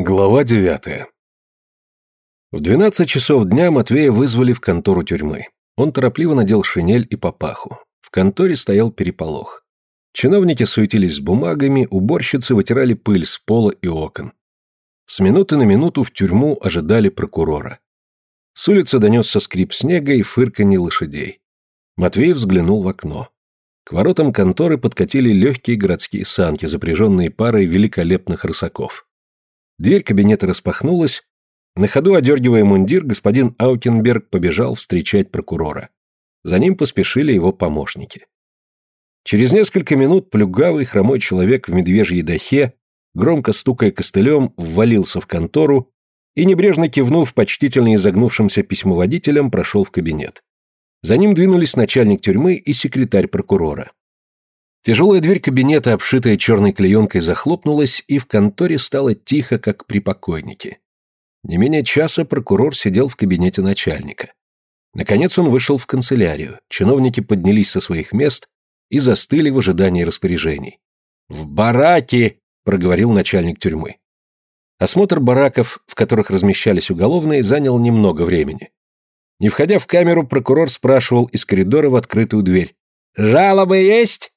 Глава девятая. В двенадцать часов дня Матвея вызвали в контору тюрьмы. Он торопливо надел шинель и папаху. В конторе стоял переполох. Чиновники суетились с бумагами, уборщицы вытирали пыль с пола и окон. С минуты на минуту в тюрьму ожидали прокурора. С улицы донесся скрип снега и фырканье лошадей. Матвей взглянул в окно. К воротам конторы подкатили легкие городские санки, запряженные парой великолепных рысаков. Дверь кабинета распахнулась. На ходу, одергивая мундир, господин Аукенберг побежал встречать прокурора. За ним поспешили его помощники. Через несколько минут плюгавый хромой человек в медвежьей дахе, громко стукая костылем, ввалился в контору и, небрежно кивнув почтительно изогнувшимся письмоводителем, прошел в кабинет. За ним двинулись начальник тюрьмы и секретарь прокурора. Тяжелая дверь кабинета, обшитая черной клеенкой, захлопнулась, и в конторе стало тихо, как при покойнике. Не менее часа прокурор сидел в кабинете начальника. Наконец он вышел в канцелярию, чиновники поднялись со своих мест и застыли в ожидании распоряжений. «В бараке!» — проговорил начальник тюрьмы. Осмотр бараков, в которых размещались уголовные, занял немного времени. Не входя в камеру, прокурор спрашивал из коридора в открытую дверь. «Жалобы есть?»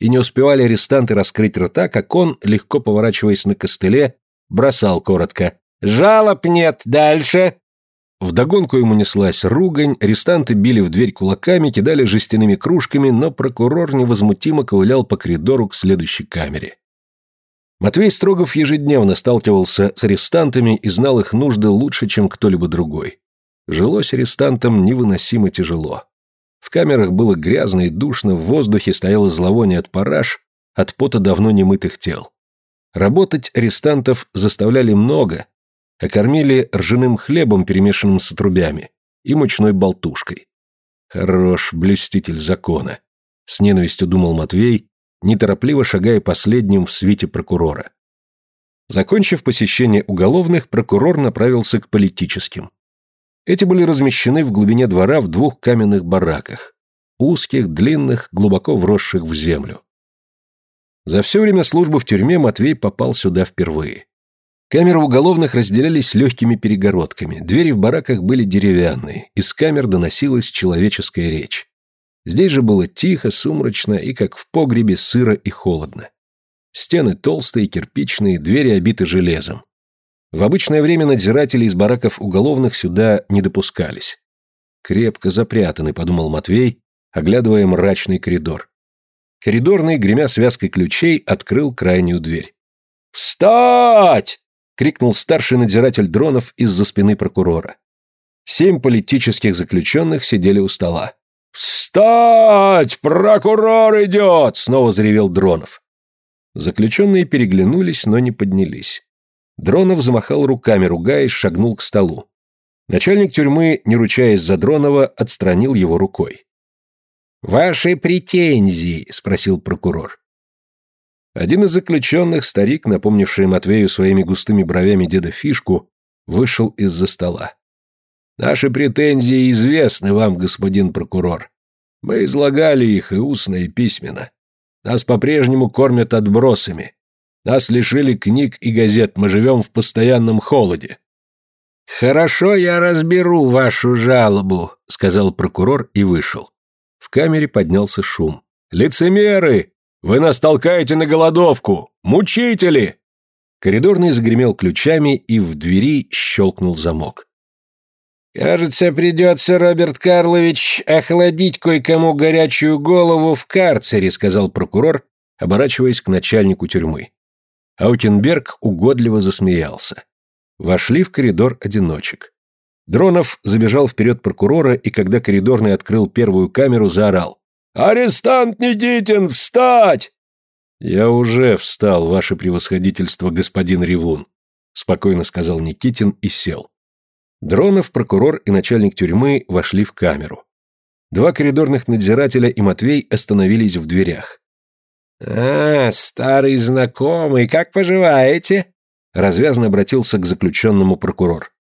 И не успевали арестанты раскрыть рта, как он, легко поворачиваясь на костыле, бросал коротко «Жалоб нет, дальше!» Вдогонку ему неслась ругань, арестанты били в дверь кулаками, кидали жестяными кружками, но прокурор невозмутимо ковылял по коридору к следующей камере. Матвей Строгов ежедневно сталкивался с арестантами и знал их нужды лучше, чем кто-либо другой. Жилось арестантам невыносимо тяжело. В камерах было грязно и душно, в воздухе стояло зловоние от параж, от пота давно немытых тел. Работать арестантов заставляли много, а кормили ржаным хлебом, перемешанным с отрубями, и мучной болтушкой. Хорош блюститель закона, с ненавистью думал Матвей, неторопливо шагая последним в свите прокурора. Закончив посещение уголовных, прокурор направился к политическим. Эти были размещены в глубине двора в двух каменных бараках, узких, длинных, глубоко вросших в землю. За все время службы в тюрьме Матвей попал сюда впервые. Камеры уголовных разделялись легкими перегородками, двери в бараках были деревянные, из камер доносилась человеческая речь. Здесь же было тихо, сумрачно и, как в погребе, сыро и холодно. Стены толстые, кирпичные, двери обиты железом. В обычное время надзиратели из бараков уголовных сюда не допускались. «Крепко запрятаны», — подумал Матвей, оглядывая мрачный коридор. Коридорный, гремя связкой ключей, открыл крайнюю дверь. «Встать!» — крикнул старший надзиратель дронов из-за спины прокурора. Семь политических заключенных сидели у стола. «Встать! Прокурор идет!» — снова заревел Дронов. Заключенные переглянулись, но не поднялись. Дронов замахал руками, ругаясь, шагнул к столу. Начальник тюрьмы, не ручаясь за Дронова, отстранил его рукой. «Ваши претензии?» – спросил прокурор. Один из заключенных, старик, напомнивший Матвею своими густыми бровями деда Фишку, вышел из-за стола. «Наши претензии известны вам, господин прокурор. Мы излагали их и устно, и письменно. Нас по-прежнему кормят отбросами. Нас лишили книг и газет, мы живем в постоянном холоде». «Хорошо, я разберу вашу жалобу», — сказал прокурор и вышел. В камере поднялся шум. «Лицемеры! Вы нас толкаете на голодовку! Мучители!» Коридорный загремел ключами, и в двери щелкнул замок. «Кажется, придется, Роберт Карлович, охладить кое-кому горячую голову в карцере», сказал прокурор, оборачиваясь к начальнику тюрьмы. Аутенберг угодливо засмеялся. Вошли в коридор одиночек. Дронов забежал вперед прокурора и, когда коридорный открыл первую камеру, заорал. «Арестант Никитин, встать!» «Я уже встал, ваше превосходительство, господин Ревун», спокойно сказал Никитин и сел. Дронов, прокурор и начальник тюрьмы вошли в камеру. Два коридорных надзирателя и Матвей остановились в дверях. «А, старый знакомый, как поживаете?» Развязно обратился к заключенному прокурор.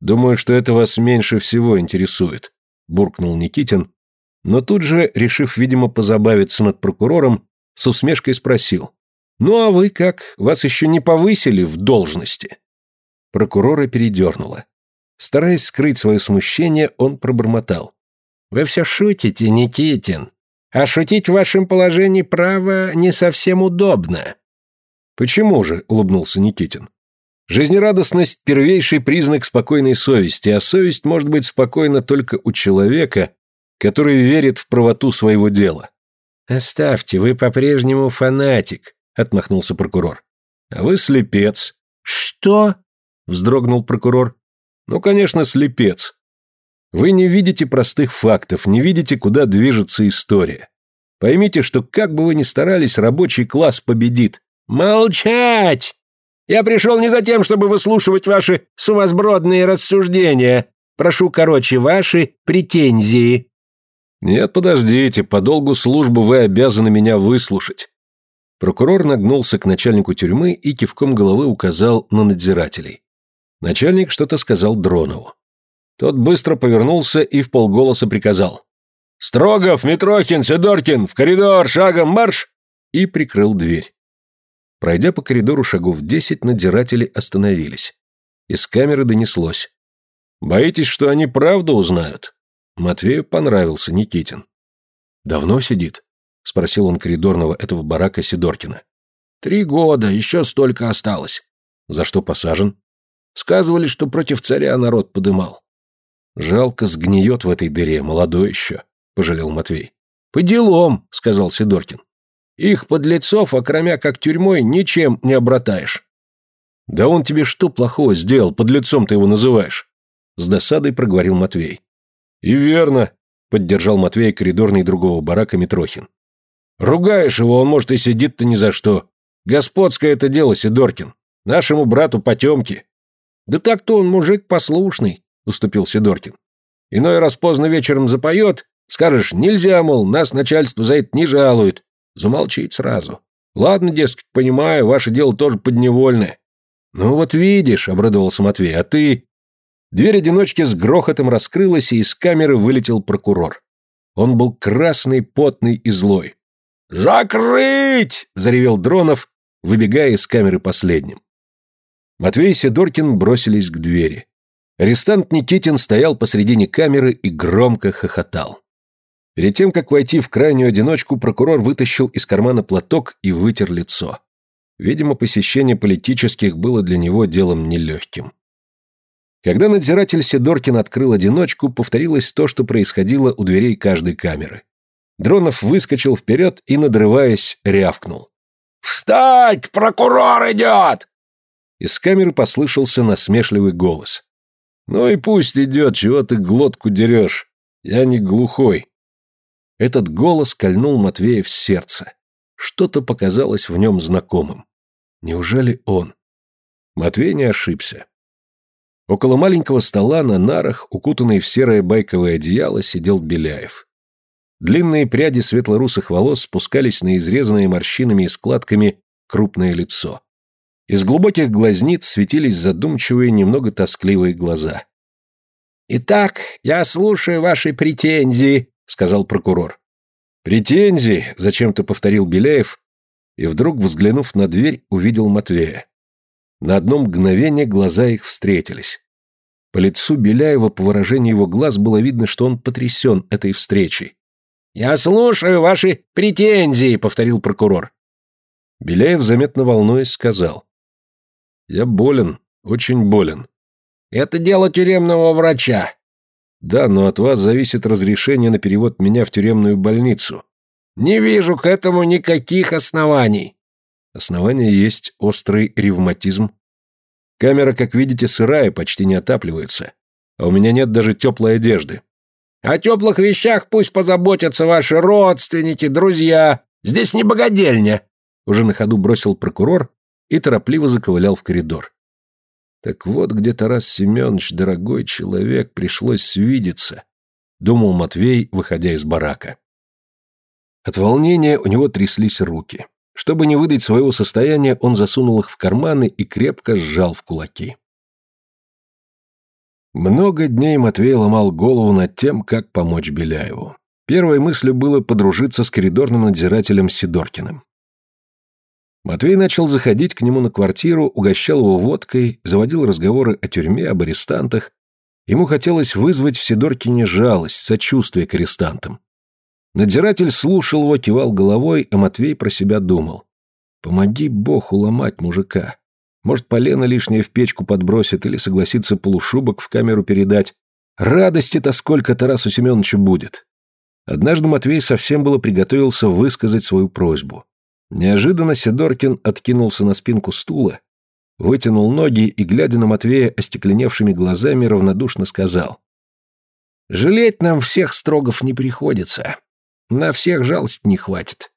«Думаю, что это вас меньше всего интересует», — буркнул Никитин, но тут же, решив, видимо, позабавиться над прокурором, с усмешкой спросил. Ну а вы как? Вас еще не повысили в должности?» Прокурора передернуло. Стараясь скрыть свое смущение, он пробормотал. «Вы все шутите, Никитин. А шутить в вашем положении, право, не совсем удобно». «Почему же?» — улыбнулся Никитин. «Жизнерадостность — первейший признак спокойной совести, а совесть может быть спокойна только у человека, который верит в правоту своего дела». «Оставьте, вы по-прежнему фанатик», — отмахнулся прокурор. «А вы слепец». «Что?» — вздрогнул прокурор. «Ну, конечно, слепец. Вы не видите простых фактов, не видите, куда движется история. Поймите, что как бы вы ни старались, рабочий класс победит. Молчать! Я пришел не за тем, чтобы выслушивать ваши сумасбродные рассуждения. Прошу, короче, ваши претензии. Нет, подождите, по долгу службы вы обязаны меня выслушать. Прокурор нагнулся к начальнику тюрьмы и кивком головы указал на надзирателей. Начальник что-то сказал Дронову. Тот быстро повернулся и в полголоса приказал. «Строгов, Митрохин, Сидоркин, в коридор, шагом марш!» и прикрыл дверь. Пройдя по коридору шагов десять, надзиратели остановились. Из камеры донеслось. «Боитесь, что они правду узнают?» Матвею понравился Никитин. «Давно сидит?» — спросил он коридорного этого барака Сидоркина. «Три года, еще столько осталось». «За что посажен?» «Сказывали, что против царя народ подымал». «Жалко, сгниет в этой дыре, молодой еще», — пожалел Матвей. «По делам», — сказал Сидоркин. «Их подлецов, окромя как тюрьмой, ничем не обратаешь». «Да он тебе что плохого сделал, подлецом ты его называешь?» С досадой проговорил Матвей. «И верно», — поддержал Матвей коридорный другого барака Митрохин. «Ругаешь его, он, может, и сидит-то ни за что. Господское это дело, Сидоркин. Нашему брату потемки». «Да так-то он мужик послушный», — уступил Сидоркин. «Иной раз поздно вечером запоет, скажешь, нельзя, мол, нас начальство за это не жалует». Замолчит сразу. «Ладно, дескать, понимаю, ваше дело тоже подневольное». «Ну вот видишь», — обрадовался Матвей, — «а ты...» Дверь одиночки с грохотом раскрылась, и из камеры вылетел прокурор. Он был красный, потный и злой. «Закрыть!» — заревел Дронов, выбегая из камеры последним. Матвей и Сидоркин бросились к двери. Арестант Никитин стоял посредине камеры и громко хохотал. Перед тем, как войти в крайнюю одиночку, прокурор вытащил из кармана платок и вытер лицо. Видимо, посещение политических было для него делом нелегким. Когда надзиратель Сидоркин открыл одиночку, повторилось то, что происходило у дверей каждой камеры. Дронов выскочил вперед и, надрываясь, рявкнул. «Встать! Прокурор идет!» Из камеры послышался насмешливый голос. «Ну и пусть идет, чего ты глотку дерешь. Я не глухой». Этот голос кольнул Матвея в сердце. Что-то показалось в нем знакомым. Неужели он? Матвей не ошибся. Около маленького стола на нарах, укутанный в серое байковое одеяло, сидел Беляев. Длинные пряди светлорусых волос спускались на изрезанное морщинами и складками крупное лицо. Из глубоких глазниц светились задумчивые, немного тоскливые глаза. «Итак, я слушаю ваши претензии», — сказал прокурор. «Претензии», — зачем-то повторил Беляев, и вдруг, взглянув на дверь, увидел Матвея. На одно мгновение глаза их встретились. По лицу Беляева, по выражению его глаз, было видно, что он потрясен этой встречей. «Я слушаю ваши претензии», — повторил прокурор. Беляев, заметно волнуясь, сказал. Я болен, очень болен. Это дело тюремного врача. Да, но от вас зависит разрешение на перевод меня в тюремную больницу. Не вижу к этому никаких оснований. Основания есть острый ревматизм. Камера, как видите, сырая, почти не отапливается. А у меня нет даже теплой одежды. О теплых вещах пусть позаботятся ваши родственники, друзья. Здесь не богадельня. Уже на ходу бросил прокурор и торопливо заковылял в коридор. Так вот, где Тарас Семенович, дорогой человек, пришлось свидеться, думал Матвей, выходя из барака. От волнения у него тряслись руки. Чтобы не выдать своего состояния, он засунул их в карманы и крепко сжал в кулаки. Много дней Матвей ломал голову над тем, как помочь Беляеву. Первой мыслью было подружиться с коридорным надзирателем Сидоркиным. Матвей начал заходить к нему на квартиру, угощал его водкой, заводил разговоры о тюрьме, об арестантах. Ему хотелось вызвать в Сидоркине жалость, сочувствие к арестантам. Надзиратель слушал его, кивал головой, а Матвей про себя думал. «Помоги Бог уломать мужика. Может, полено лишнее в печку подбросит или согласится полушубок в камеру передать. Радости-то сколько Тарасу Семеновичу будет». Однажды Матвей совсем было приготовился высказать свою просьбу. Неожиданно Сидоркин откинулся на спинку стула, вытянул ноги и, глядя на Матвея остекленевшими глазами, равнодушно сказал. «Жалеть нам всех строгов не приходится. На всех жалость не хватит.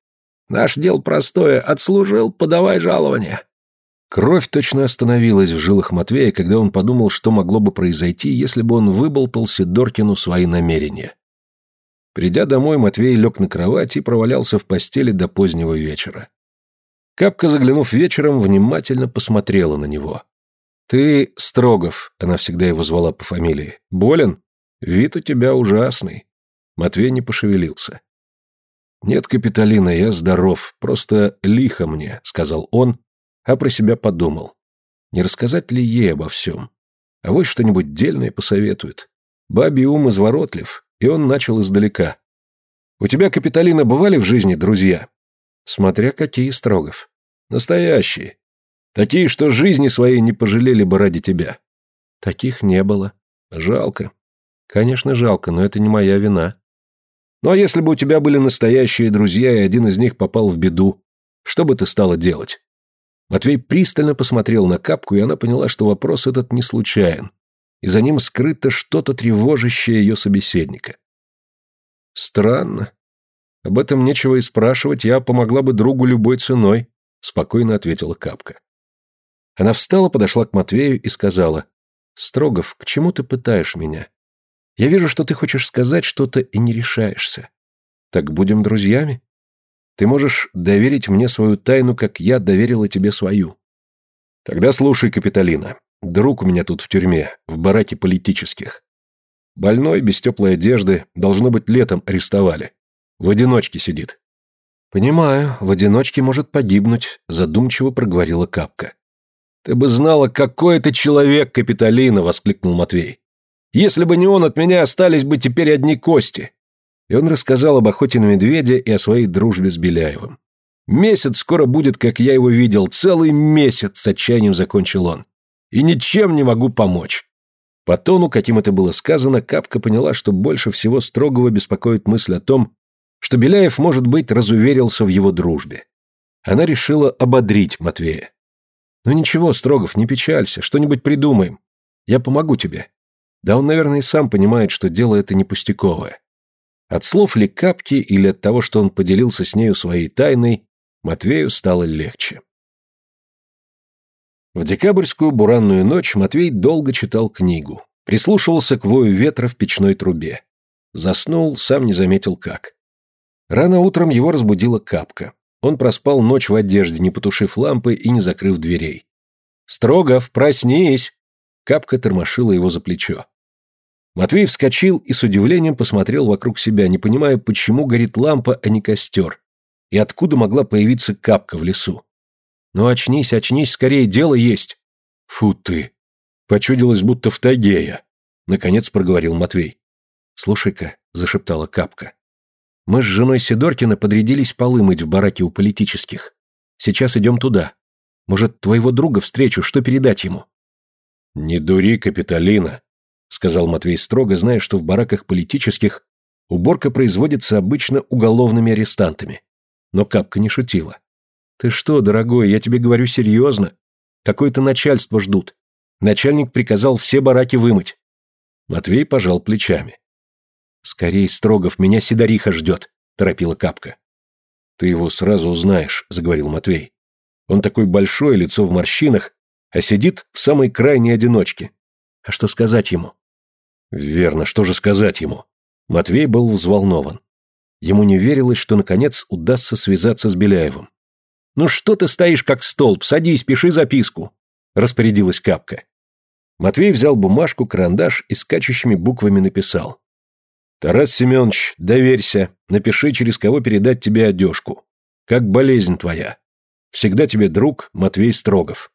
Наш дело простое. Отслужил, подавай жалование». Кровь точно остановилась в жилах Матвея, когда он подумал, что могло бы произойти, если бы он выболтал Сидоркину свои намерения. Придя домой, Матвей лег на кровать и провалялся в постели до позднего вечера. Капка, заглянув вечером, внимательно посмотрела на него. «Ты, Строгов», — она всегда его звала по фамилии, — «болен? Вид у тебя ужасный». Матвей не пошевелился. «Нет, Капитолина, я здоров, просто лихо мне», — сказал он, а про себя подумал. Не рассказать ли ей обо всем? А вот что-нибудь дельное посоветует. Бабий ум изворотлив, и он начал издалека. «У тебя, Капитолина, бывали в жизни друзья?» «Смотря какие, Строгов. Настоящие. Такие, что жизни своей не пожалели бы ради тебя». «Таких не было. Жалко». «Конечно, жалко, но это не моя вина». «Ну а если бы у тебя были настоящие друзья, и один из них попал в беду, что бы ты стала делать?» Матвей пристально посмотрел на капку, и она поняла, что вопрос этот не случайен, и за ним скрыто что-то тревожащее ее собеседника. «Странно. Об этом нечего и спрашивать, я помогла бы другу любой ценой», — спокойно ответила Капка. Она встала, подошла к Матвею и сказала, «Строгов, к чему ты пытаешь меня? Я вижу, что ты хочешь сказать что-то и не решаешься. Так будем друзьями? Ты можешь доверить мне свою тайну, как я доверила тебе свою. Тогда слушай, Капитолина. Друг у меня тут в тюрьме, в бараке политических. Больной, без теплой одежды, должно быть, летом арестовали. В одиночке сидит. Понимаю, в одиночке может погибнуть, задумчиво проговорила Капка. Ты бы знала, какой это человек, Капитолина, воскликнул Матвей. Если бы не он, от меня остались бы теперь одни кости. И он рассказал об охоте на медведя и о своей дружбе с Беляевым. Месяц скоро будет, как я его видел, целый месяц, с отчаянием закончил он и ничем не могу помочь». По тону, каким это было сказано, Капка поняла, что больше всего строгого беспокоит мысль о том, что Беляев, может быть, разуверился в его дружбе. Она решила ободрить Матвея. «Ну ничего, Строгов, не печалься, что-нибудь придумаем. Я помогу тебе». Да он, наверное, и сам понимает, что дело это не пустяковое. От слов ли Капки или от того, что он поделился с нею своей тайной, Матвею стало легче. В декабрьскую буранную ночь Матвей долго читал книгу, прислушивался к вою ветра в печной трубе. Заснул, сам не заметил как. Рано утром его разбудила капка. Он проспал ночь в одежде, не потушив лампы и не закрыв дверей. «Строгов, проснись!» Капка тормошила его за плечо. Матвей вскочил и с удивлением посмотрел вокруг себя, не понимая, почему горит лампа, а не костер, и откуда могла появиться капка в лесу. «Ну очнись, очнись, скорее, дело есть!» «Фу ты!» Почудилось, будто в тайге я. Наконец проговорил Матвей. «Слушай-ка», — зашептала Капка. «Мы с женой Сидоркина подрядились полы мыть в бараке у политических. Сейчас идем туда. Может, твоего друга встречу, что передать ему?» «Не дури, Капитолина», — сказал Матвей строго, зная, что в бараках политических уборка производится обычно уголовными арестантами. Но Капка не шутила. «Ты что, дорогой, я тебе говорю серьезно. Какое-то начальство ждут. Начальник приказал все бараки вымыть». Матвей пожал плечами. «Скорей, Строгов, меня Сидориха ждет», — торопила Капка. «Ты его сразу узнаешь», — заговорил Матвей. «Он такой большой, лицо в морщинах, а сидит в самой крайней одиночке. А что сказать ему?» «Верно, что же сказать ему?» Матвей был взволнован. Ему не верилось, что, наконец, удастся связаться с Беляевым. «Ну что ты стоишь как столб? Садись, пиши записку!» — распорядилась Капка. Матвей взял бумажку, карандаш и скачущими буквами написал. «Тарас Семенович, доверься, напиши, через кого передать тебе одежку. Как болезнь твоя. Всегда тебе друг Матвей Строгов».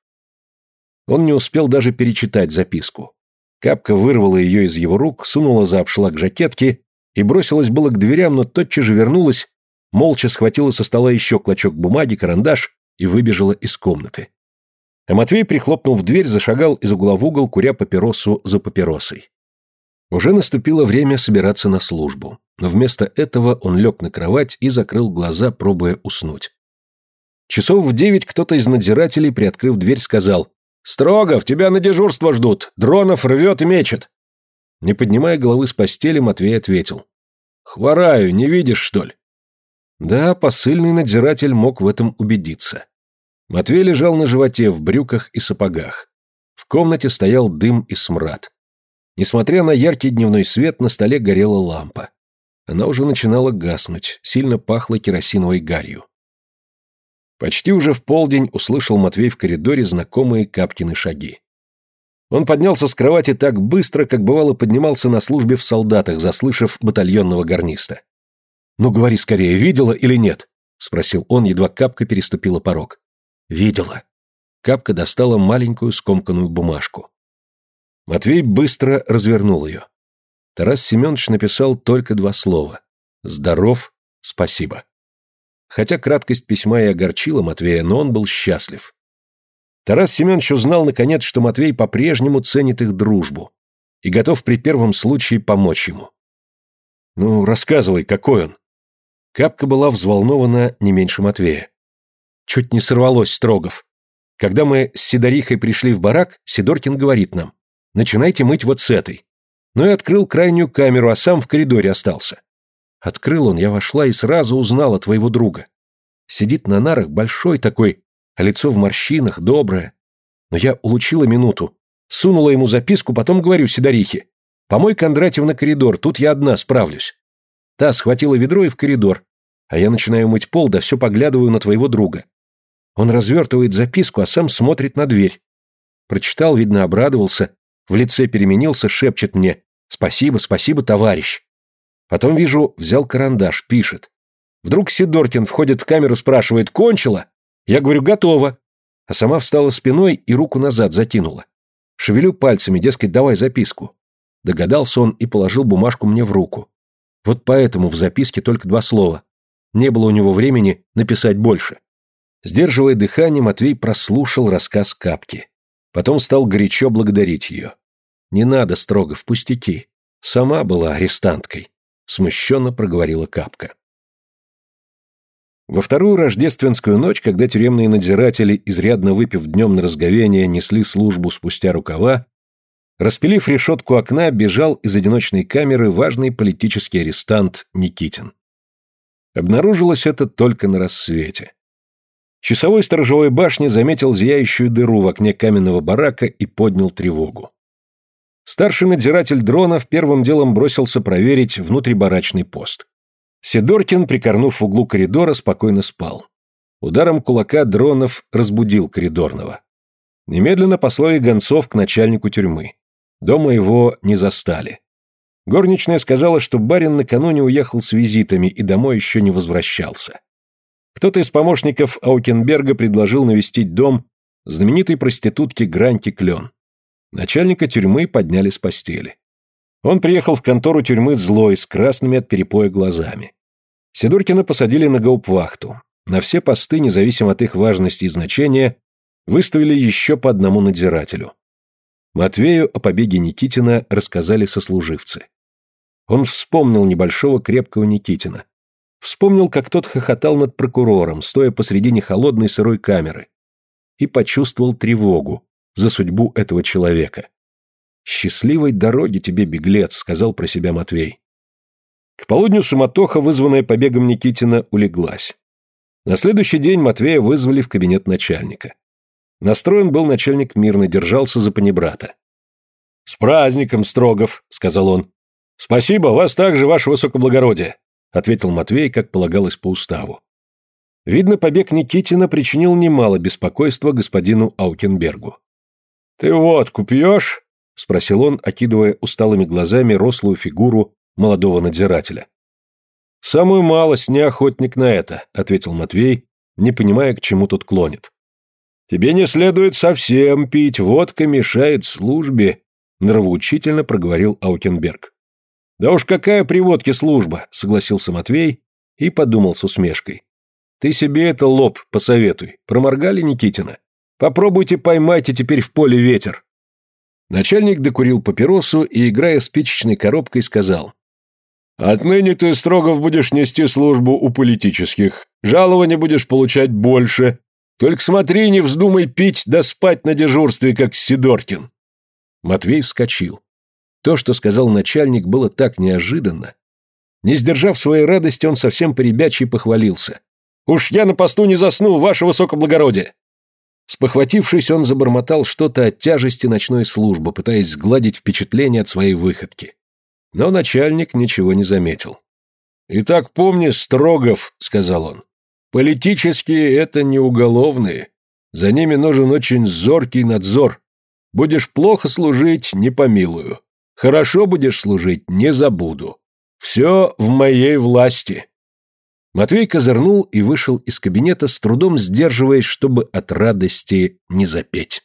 Он не успел даже перечитать записку. Капка вырвала ее из его рук, сунула за обшлаг жакетки и бросилась было к дверям, но тотчас же вернулась, молча схватила со стола еще клочок бумаги, карандаш и выбежала из комнаты. А Матвей, прихлопнув дверь, зашагал из угла в угол, куря папиросу за папиросой. Уже наступило время собираться на службу, но вместо этого он лег на кровать и закрыл глаза, пробуя уснуть. Часов в девять кто-то из надзирателей, приоткрыв дверь, сказал «Строгов, тебя на дежурство ждут, Дронов рвет и мечет». Не поднимая головы с постели, Матвей ответил «Хвораю, не видишь, что ли?» Да, посыльный надзиратель мог в этом убедиться. Матвей лежал на животе в брюках и сапогах. В комнате стоял дым и смрад. Несмотря на яркий дневной свет, на столе горела лампа. Она уже начинала гаснуть, сильно пахло керосиновой гарью. Почти уже в полдень услышал Матвей в коридоре знакомые Капкины шаги. Он поднялся с кровати так быстро, как бывало поднимался на службе в солдатах, заслышав батальонного гарниста. «Ну, говори скорее, видела или нет?» — спросил он, едва Капка переступила порог. «Видела». Капка достала маленькую скомканную бумажку. Матвей быстро развернул ее. Тарас Семенович написал только два слова. «Здоров, спасибо». Хотя краткость письма и огорчила Матвея, но он был счастлив. Тарас Семенович узнал, наконец, что Матвей по-прежнему ценит их дружбу и готов при первом случае помочь ему. «Ну, рассказывай, какой он?» Капка была взволнована не меньше Матвея. Чуть не сорвалось Строгов. Когда мы с Сидорихой пришли в барак, Сидоркин говорит нам, Начинайте мыть вот с этой. Ну и открыл крайнюю камеру, а сам в коридоре остался. Открыл он, я вошла и сразу узнала твоего друга. Сидит на нарах, большой такой, а лицо в морщинах, доброе. Но я улучила минуту. Сунула ему записку, потом говорю Сидорихе. Помой Кондратьев на коридор, тут я одна справлюсь. Та схватила ведро и в коридор. А я начинаю мыть пол, да все поглядываю на твоего друга. Он развертывает записку, а сам смотрит на дверь. Прочитал, видно, обрадовался, в лице переменился, шепчет мне «Спасибо, спасибо, товарищ». Потом вижу, взял карандаш, пишет. Вдруг Сидоркин входит в камеру, спрашивает «Кончила?» Я говорю «Готово». А сама встала спиной и руку назад закинула. Шевелю пальцами, дескать, давай записку. Догадался он и положил бумажку мне в руку. Вот поэтому в записке только два слова. Не было у него времени написать больше. Сдерживая дыхание, Матвей прослушал рассказ Капки. Потом стал горячо благодарить ее. «Не надо строго в пустяки. Сама была арестанткой», — смущенно проговорила Капка. Во вторую рождественскую ночь, когда тюремные надзиратели, изрядно выпив днем на разговение, несли службу спустя рукава, распилив решетку окна, бежал из одиночной камеры важный политический арестант Никитин. Обнаружилось это только на рассвете. Часовой сторожевой башни заметил зияющую дыру в окне каменного барака и поднял тревогу. Старший надзиратель дронов первым делом бросился проверить внутрибарачный пост. Сидоркин, прикорнув в углу коридора, спокойно спал. Ударом кулака дронов разбудил коридорного. Немедленно послали гонцов к начальнику тюрьмы. Дома его не застали. Горничная сказала, что барин накануне уехал с визитами и домой еще не возвращался. Кто-то из помощников Аукенберга предложил навестить дом знаменитой проститутки Гранти Клен. Начальника тюрьмы подняли с постели. Он приехал в контору тюрьмы злой, с красными от перепоя глазами. Сидоркина посадили на гауптвахту. На все посты, независимо от их важности и значения, выставили еще по одному надзирателю. Матвею о побеге Никитина рассказали сослуживцы. Он вспомнил небольшого крепкого Никитина, Вспомнил, как тот хохотал над прокурором, стоя посредине холодной сырой камеры. И почувствовал тревогу за судьбу этого человека. «Счастливой дороги тебе, беглец», — сказал про себя Матвей. К полудню суматоха, вызванная побегом Никитина, улеглась. На следующий день Матвея вызвали в кабинет начальника. Настроен был начальник мирно, держался за панибрата. «С праздником, Строгов», — сказал он. «Спасибо, вас также, ваше высокоблагородие. — ответил Матвей, как полагалось по уставу. Видно, побег Никитина причинил немало беспокойства господину Аукенбергу. «Ты водку пьешь?» — спросил он, окидывая усталыми глазами рослую фигуру молодого надзирателя. «Самую малость не охотник на это», — ответил Матвей, не понимая, к чему тут клонит. «Тебе не следует совсем пить, водка мешает службе», — нравоучительно проговорил Аукенберг. «Да уж какая при водке служба», — согласился Матвей и подумал с усмешкой. «Ты себе это лоб посоветуй. Проморгали Никитина? Попробуйте поймайте теперь в поле ветер». Начальник докурил папиросу и, играя спичечной коробкой, сказал. «Отныне ты, Строгов, будешь нести службу у политических. Жалование будешь получать больше. Только смотри, не вздумай пить да спать на дежурстве, как Сидоркин». Матвей вскочил. То, что сказал начальник, было так неожиданно. Не сдержав своей радости, он совсем поребячий похвалился. «Уж я на посту не засну, ваше высокоблагородие!» Спохватившись, он забормотал что-то о тяжести ночной службы, пытаясь сгладить впечатление от своей выходки. Но начальник ничего не заметил. «Итак, помни, Строгов», — сказал он, — «политические — это не уголовные. За ними нужен очень зоркий надзор. Будешь плохо служить — не помилую. Хорошо будешь служить — не забуду. Все в моей власти». Матвей козырнул и вышел из кабинета, с трудом сдерживаясь, чтобы от радости не запеть.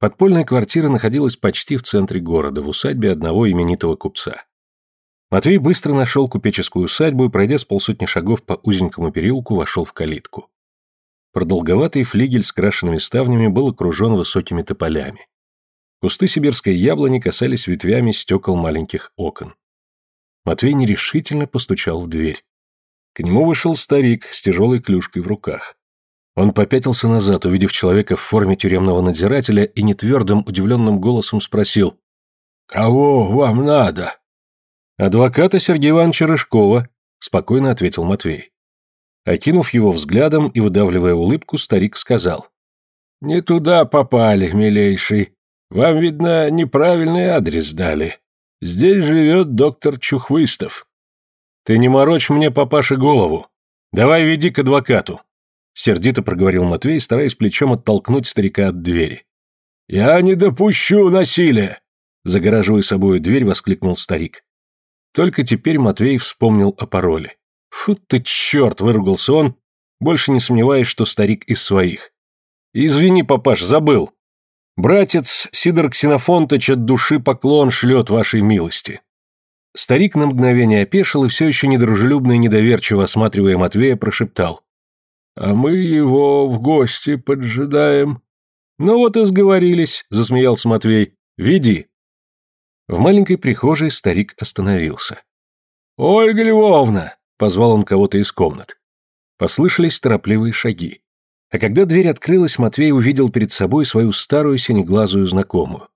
Подпольная квартира находилась почти в центре города, в усадьбе одного именитого купца. Матвей быстро нашел купеческую усадьбу и, пройдя с полсотни шагов по узенькому переулку, вошел в калитку. Продолговатый флигель с крашенными ставнями был окружен высокими тополями. Кусты сибирской яблони касались ветвями стекол маленьких окон. Матвей нерешительно постучал в дверь. К нему вышел старик с тяжелой клюшкой в руках. Он попятился назад, увидев человека в форме тюремного надзирателя и нетвердым, удивленным голосом спросил «Кого вам надо?» «Адвоката Сергея Ивановича Рыжкова», — спокойно ответил Матвей. Окинув его взглядом и выдавливая улыбку, старик сказал «Не туда попали, милейший. Вам, видно, неправильный адрес дали. Здесь живет доктор Чухвыстов. Ты не морочь мне, папаше, голову. Давай веди к адвокату. Сердито проговорил Матвей, стараясь плечом оттолкнуть старика от двери. Я не допущу насилия. Загораживая собою дверь, воскликнул старик. Только теперь Матвей вспомнил о пароле. Фу ты черт, выругался он, больше не сомневаясь, что старик из своих. Извини, папаш, забыл. Братец Сидор Ксенофонтыч от души поклон шлет вашей милости. Старик на мгновение опешил и все еще недружелюбно и недоверчиво осматривая Матвея, прошептал. «А мы его в гости поджидаем». «Ну вот и сговорились», — засмеялся Матвей. «Веди». В маленькой прихожей старик остановился. «Ольга Львовна!» — позвал он кого-то из комнат. Послышались торопливые шаги. А когда дверь открылась, Матвей увидел перед собой свою старую синеглазую знакомую.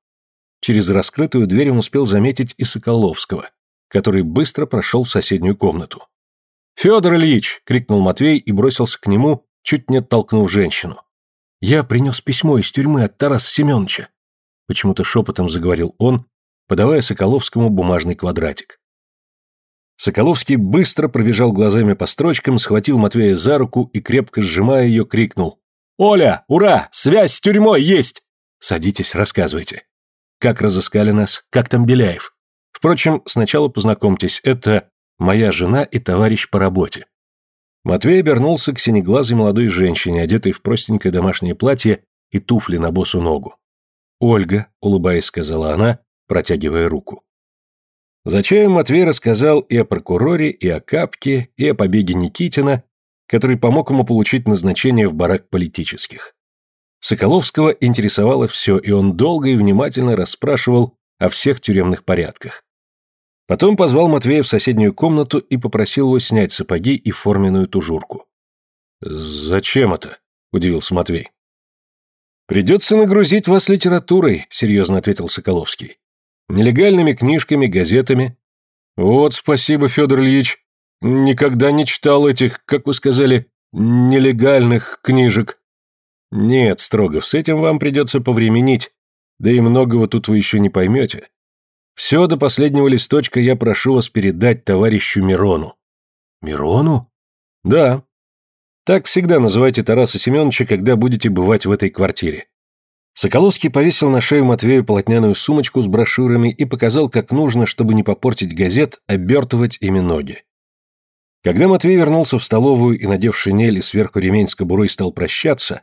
Через раскрытую дверь он успел заметить и Соколовского, который быстро прошел в соседнюю комнату. «Федор Ильич!» — крикнул Матвей и бросился к нему, чуть не оттолкнув женщину. «Я принес письмо из тюрьмы от Тараса Семеновича», — почему-то шепотом заговорил он, подавая Соколовскому бумажный квадратик. Соколовский быстро пробежал глазами по строчкам, схватил Матвея за руку и, крепко сжимая ее, крикнул. «Оля, ура! Связь с тюрьмой есть!» «Садитесь, рассказывайте. Как разыскали нас? Как там Беляев? Впрочем, сначала познакомьтесь, это моя жена и товарищ по работе». Матвей обернулся к синеглазой молодой женщине, одетой в простенькое домашнее платье и туфли на босу ногу. «Ольга», — улыбаясь, сказала она, протягивая руку. За чаем Матвей рассказал и о прокуроре, и о Капке, и о побеге Никитина, который помог ему получить назначение в барак политических. Соколовского интересовало все, и он долго и внимательно расспрашивал о всех тюремных порядках. Потом позвал Матвея в соседнюю комнату и попросил его снять сапоги и форменную тужурку. «Зачем это?» – удивился Матвей. «Придется нагрузить вас литературой», – серьезно ответил Соколовский нелегальными книжками, газетами. Вот спасибо, Федор Ильич. Никогда не читал этих, как вы сказали, нелегальных книжек. Нет, Строгов, с этим вам придется повременить. Да и многого тут вы еще не поймете. Все до последнего листочка я прошу вас передать товарищу Мирону. Мирону? Да. Так всегда называйте Тараса Семеновича, когда будете бывать в этой квартире. Соколовский повесил на шею Матвею полотняную сумочку с брошюрами и показал, как нужно, чтобы не попортить газет, обертывать ими ноги. Когда Матвей вернулся в столовую и, надев шинель и сверху ремень с кобурой, стал прощаться,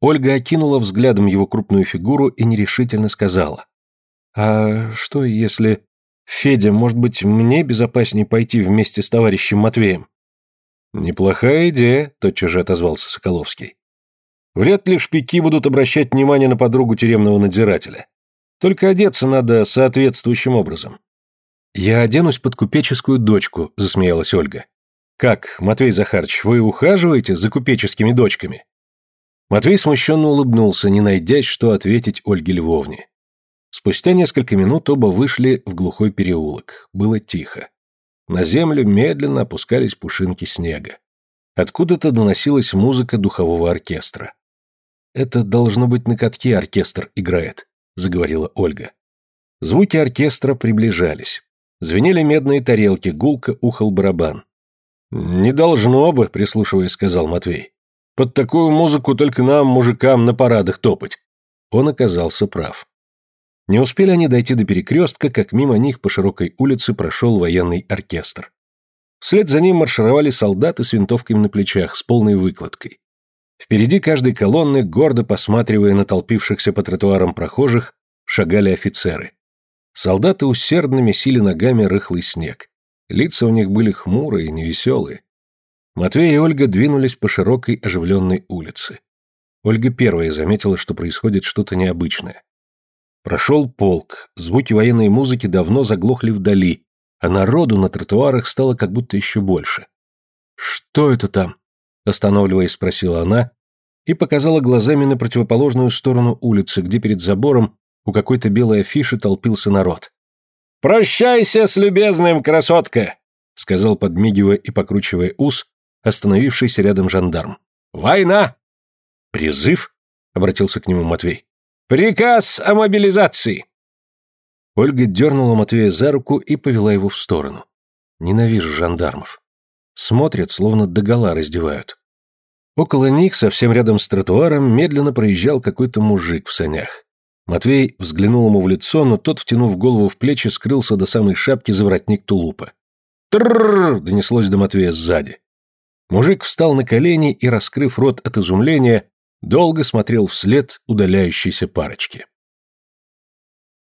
Ольга окинула взглядом его крупную фигуру и нерешительно сказала. «А что, если... Федя, может быть, мне безопаснее пойти вместе с товарищем Матвеем?» «Неплохая идея», — тотчас же отозвался Соколовский. «Вряд ли шпики будут обращать внимание на подругу тюремного надзирателя. Только одеться надо соответствующим образом». «Я оденусь под купеческую дочку», — засмеялась Ольга. «Как, Матвей Захарович, вы ухаживаете за купеческими дочками?» Матвей смущенно улыбнулся, не найдясь, что ответить Ольге Львовне. Спустя несколько минут оба вышли в глухой переулок. Было тихо. На землю медленно опускались пушинки снега. Откуда-то доносилась музыка духового оркестра. «Это должно быть на катке оркестр играет», — заговорила Ольга. Звуки оркестра приближались. Звенели медные тарелки, гулко ухал барабан. «Не должно бы», — прислушиваясь, сказал Матвей. «Под такую музыку только нам, мужикам, на парадах топать». Он оказался прав. Не успели они дойти до перекрестка, как мимо них по широкой улице прошел военный оркестр. Вслед за ним маршировали солдаты с винтовками на плечах, с полной выкладкой. Впереди каждой колонны, гордо посматривая на толпившихся по тротуарам прохожих, шагали офицеры. Солдаты усердно месили ногами рыхлый снег. Лица у них были хмурые, невеселые. Матвей и Ольга двинулись по широкой оживленной улице. Ольга первая заметила, что происходит что-то необычное. Прошел полк, звуки военной музыки давно заглохли вдали, а народу на тротуарах стало как будто еще больше. «Что это там?» – останавливаясь, спросила она и показала глазами на противоположную сторону улицы, где перед забором у какой-то белой афиши толпился народ. «Прощайся с любезным, красотка!» — сказал, подмигивая и покручивая ус, остановившийся рядом жандарм. «Война!» «Призыв?» — обратился к нему Матвей. «Приказ о мобилизации!» Ольга дернула Матвея за руку и повела его в сторону. «Ненавижу жандармов. Смотрят, словно догола раздевают». Около них, совсем рядом с тротуаром, медленно проезжал какой-то мужик в санях. Матвей взглянул ему в лицо, но тот, втянув голову в плечи, скрылся до самой шапки за воротник тулупа. «Тррррр!» — донеслось до Матвея сзади. Мужик встал на колени и, раскрыв рот от изумления, долго смотрел вслед удаляющейся парочки.